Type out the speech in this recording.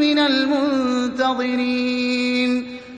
من المنتظرين.